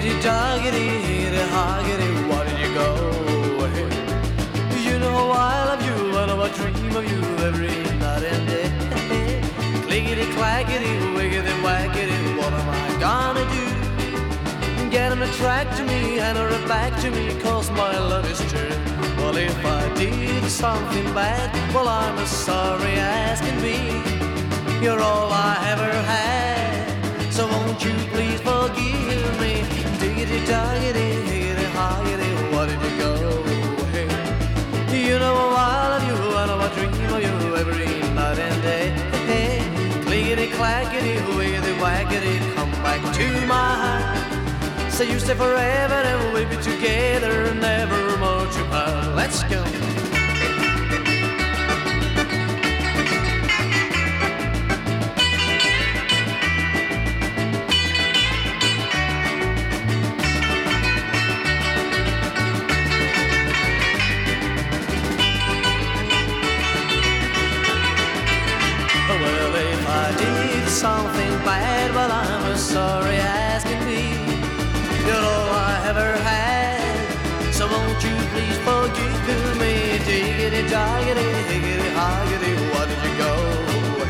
doggity, hoggity, why did you go? You know I love you and I dream of you every night and day. Clickety clackety, wiggity wackety, what am I gonna do? Get him to track to me and her back to me, cause my love is true. Well, if I did something bad, well, I'm as sorry as can be. You're all I ever had, so won't you please? Diggity, doggity, higgity, hoggity, what did you go? Hey, you know I love you, I know I dream of you every night and day. Hey, clickety, clackety, wiggity, waggity, come back to my heart. Say you stay forever and we'll be together, never something bad, well, I'm as sorry as can be. You're all I ever had, so won't you please forgive me? Diggity, doggity, higgity, hoggity, why did you go?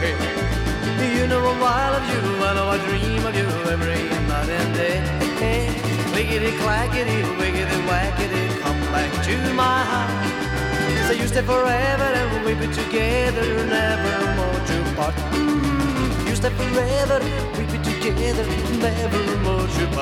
Hey, you know I love you, I know I dream of you every night and day. Hey, clickety, clackety, wiggity, wackety, come back to my heart. So you stay forever and we'll be together, never more to part. Stay forever, we'll be together, never more.